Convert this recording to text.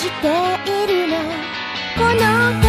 じているの。この